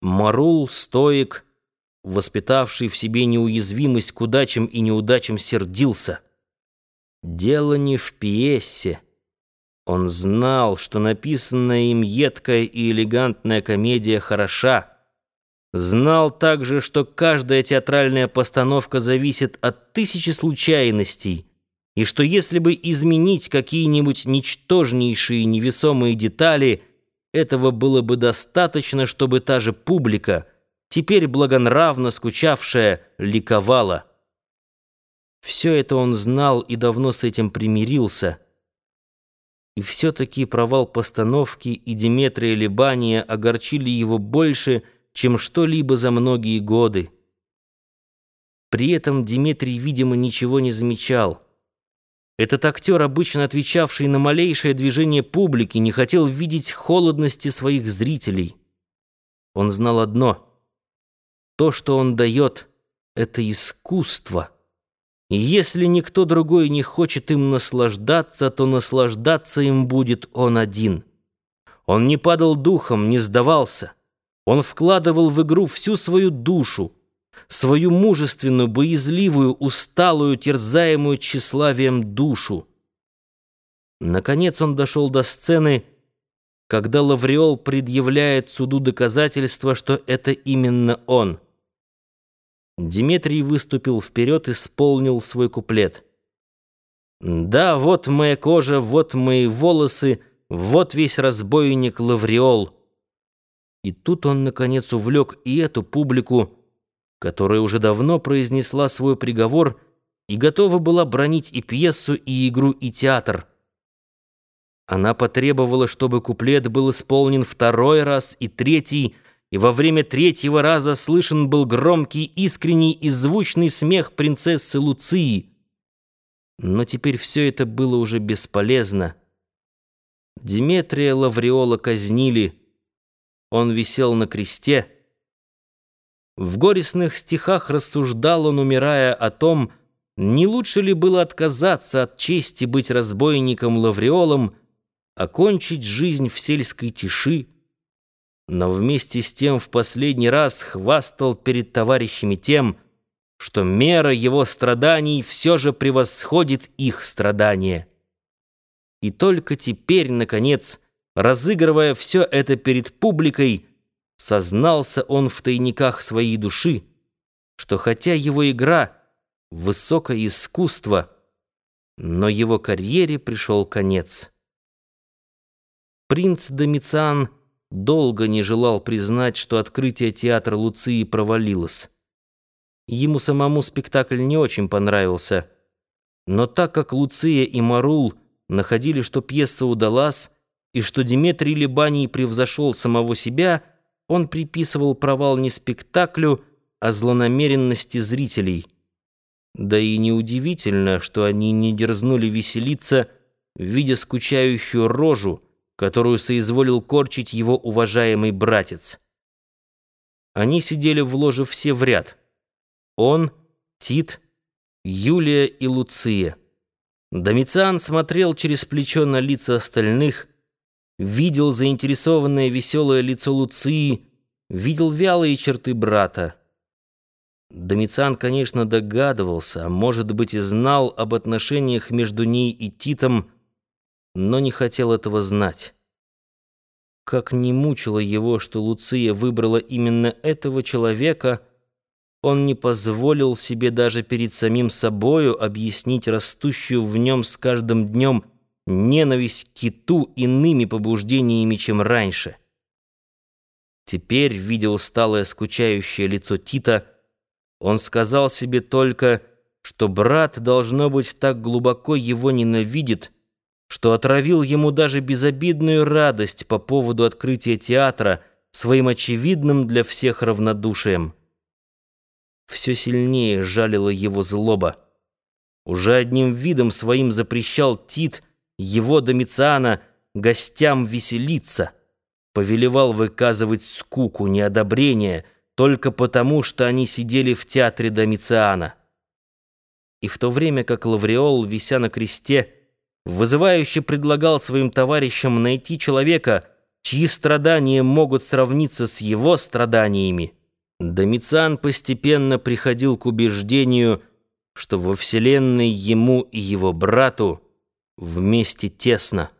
Марул, стоик, воспитавший в себе неуязвимость к удачам и неудачам, сердился. Дело не в пьесе. Он знал, что написанная им едкая и элегантная комедия хороша. Знал также, что каждая театральная постановка зависит от тысячи случайностей, и что если бы изменить какие-нибудь ничтожнейшие невесомые детали – этого было бы достаточно, чтобы та же публика, теперь благонравно скучавшая, ликовала. Все это он знал и давно с этим примирился. И все-таки провал постановки и Диметрия Либания огорчили его больше, чем что-либо за многие годы. При этом Дмитрий, видимо, ничего не замечал. Этот актер, обычно отвечавший на малейшее движение публики, не хотел видеть холодности своих зрителей. Он знал одно — то, что он дает, — это искусство. И если никто другой не хочет им наслаждаться, то наслаждаться им будет он один. Он не падал духом, не сдавался. Он вкладывал в игру всю свою душу, свою мужественную, боязливую, усталую, терзаемую тщеславием душу. Наконец он дошел до сцены, когда Лавриол предъявляет суду доказательства, что это именно он. Дмитрий выступил вперед исполнил свой куплет. «Да, вот моя кожа, вот мои волосы, вот весь разбойник Лавриол». И тут он, наконец, увлек и эту публику, которая уже давно произнесла свой приговор и готова была бронить и пьесу, и игру, и театр. Она потребовала, чтобы куплет был исполнен второй раз и третий, и во время третьего раза слышен был громкий, искренний и звучный смех принцессы Луции. Но теперь все это было уже бесполезно. Диметрия Лавриола казнили. Он висел на кресте, в горестных стихах рассуждал он, умирая, о том, не лучше ли было отказаться от чести быть разбойником-лавриолом, окончить жизнь в сельской тиши, но вместе с тем в последний раз хвастал перед товарищами тем, что мера его страданий все же превосходит их страдания. И только теперь, наконец, разыгрывая все это перед публикой, сознался он в тайниках своей души, что хотя его игра — высокое искусство, но его карьере пришел конец. Принц Домициан долго не желал признать, что открытие театра Луции провалилось. Ему самому спектакль не очень понравился, но так как Луция и Марул находили, что пьеса удалась, и что Диметрий Либаний превзошел самого себя — он приписывал провал не спектаклю, а злонамеренности зрителей. Да и неудивительно, что они не дерзнули веселиться, видя скучающую рожу, которую соизволил корчить его уважаемый братец. Они сидели в ложе все в ряд. Он, Тит, Юлия и Луция. Домициан смотрел через плечо на лица остальных, видел заинтересованное веселое лицо Луции, видел вялые черты брата. Домициан, конечно, догадывался, а может быть и знал об отношениях между ней и Титом, но не хотел этого знать. Как не мучило его, что Луция выбрала именно этого человека, он не позволил себе даже перед самим собою объяснить растущую в нем с каждым днем ненависть к киту иными побуждениями, чем раньше. Теперь, видя усталое, скучающее лицо Тита, он сказал себе только, что брат, должно быть, так глубоко его ненавидит, что отравил ему даже безобидную радость по поводу открытия театра своим очевидным для всех равнодушием. Все сильнее жалила его злоба. Уже одним видом своим запрещал Тит — его Домициана гостям веселиться, повелевал выказывать скуку, неодобрение, только потому, что они сидели в театре Домициана. И в то время как Лавриол, вися на кресте, вызывающе предлагал своим товарищам найти человека, чьи страдания могут сравниться с его страданиями, Домициан постепенно приходил к убеждению, что во Вселенной ему и его брату вместе тесно.